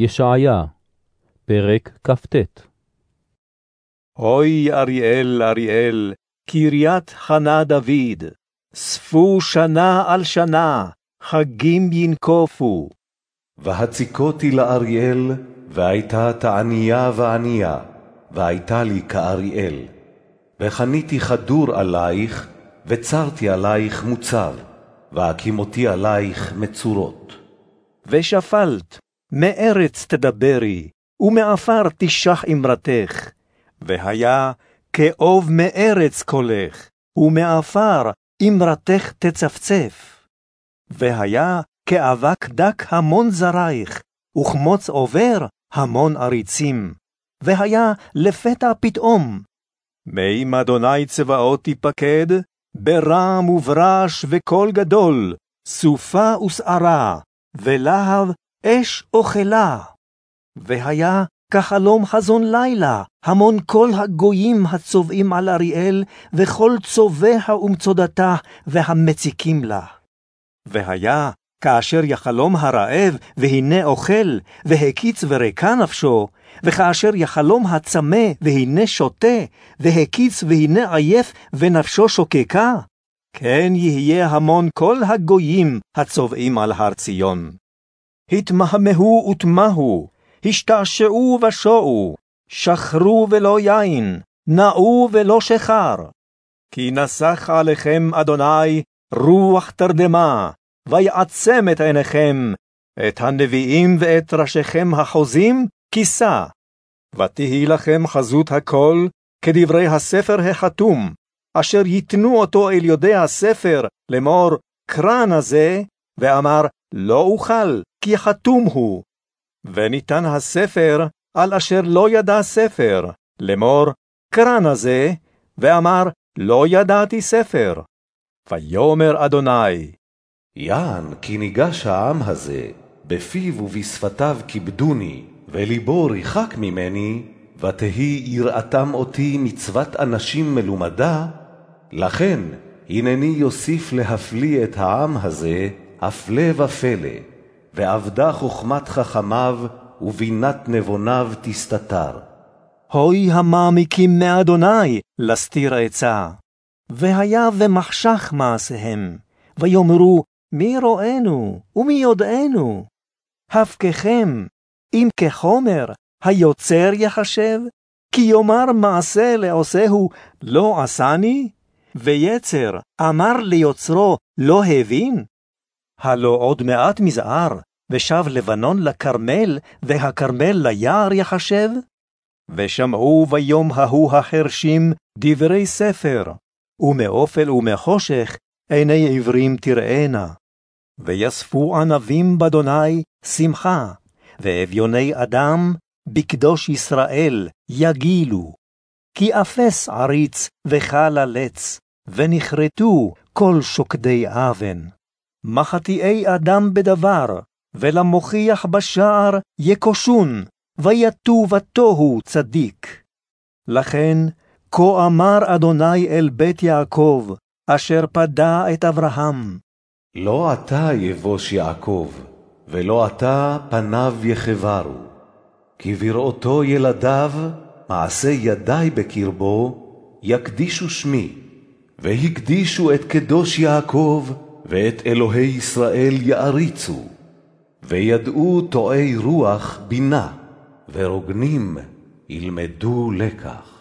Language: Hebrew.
ישעיה, פרק כ"ט אוי אריאל, אריאל, קריית חנה דוד, ספו שנה על שנה, חגים ינקופו. והציקותי לאריאל, והייתה תעניה וענייה, והייתה לי כאריאל. וחניתי חדור עלייך, וצרתי עלייך מוצב, והקימותי עלייך מצורות. ושפלת, מארץ תדברי, ומעפר תשח אמרתך. והיה כאוב מארץ קולך, ומעפר אמרתך תצפצף. והיה כאבק דק המון זרייך, וכמוץ עובר המון עריצים. והיה לפתע פתאום. מעם אדוני צבאות תיפקד, ברם וברש וקול גדול, סופה ושערה, ולהב אש אוכלה. והיה כחלום חזון לילה, המון כל הגויים הצובעים על אריאל, וכל צוביה ומצודתה, והמציקים לה. והיה כאשר יחלום הרעב, והנה אוכל, והקיץ וריקה נפשו, וכאשר יחלום הצמא, והנה שותה, והקיץ והנה עייף, ונפשו שוקקה, כן יהיה המון כל הגויים הצובעים על הר ציון. התמהמהו ותמהו, השתעשעו ושועו, שחרו ולא יין, נעו ולא שחר. כי נסך עליכם אדוני רוח תרדמה, ויעצם את עיניכם, את הנביאים ואת ראשיכם החוזים כיסה. ותהי לכם חזות הכל, כדברי הספר החתום, אשר ייתנו אותו אל יודעי הספר לאמור, קרא נא זה, ואמר, לא אוכל, כי חתום הוא. וניתן הספר על אשר לא ידע ספר, לאמור, קרא נא זה, ואמר, לא ידעתי ספר. ויאמר אדוני, יען כי ניגש העם הזה, בפיו ובשפתיו כיבדוני, ולבו ריחק ממני, ותהי יראתם אותי מצוות אנשים מלומדה, לכן הנני יוסיף להפליא את העם הזה, הפלא ופלא, ואבדה חוכמת חכמיו, ובינת נבוניו תסתתר. הוי המעמיקים מאדוני לסתיר עצה. והיה ומחשך מעשיהם, ויאמרו, מי רואינו ומי יודענו? הפקכם, אם כחומר, היוצר יחשב? כי יאמר מעשה לעושהו, לא עשני? ויצר, אמר ליוצרו, לא הבין? הלא עוד מעט מזער, ושב לבנון לכרמל, והכרמל ליער יחשב? ושמעו ביום ההוא החרשים דברי ספר, ומאופל ומחושך עיני עברים תראינה. ויספו ענבים באדוני שמחה, ואביוני אדם בקדוש ישראל יגילו. כי אפס עריץ וחל לץ, ונכרתו כל שוקדי אבן. מחטיאי אדם בדבר, ולמוכיח בשער יקושון, ויתו ותוהו צדיק. לכן, כה אמר אדוני אל בית יעקב, אשר פדה את אברהם. לא אתה יבוש יעקב, ולא אתה פניו יחברו. כי בראותו ילדיו, מעשה ידי בקרבו, יקדישו שמי, והקדישו את קדוש יעקב, ואת אלוהי ישראל יעריצו. וידעו טועי רוח בינה, ורוגנים ילמדו לקח.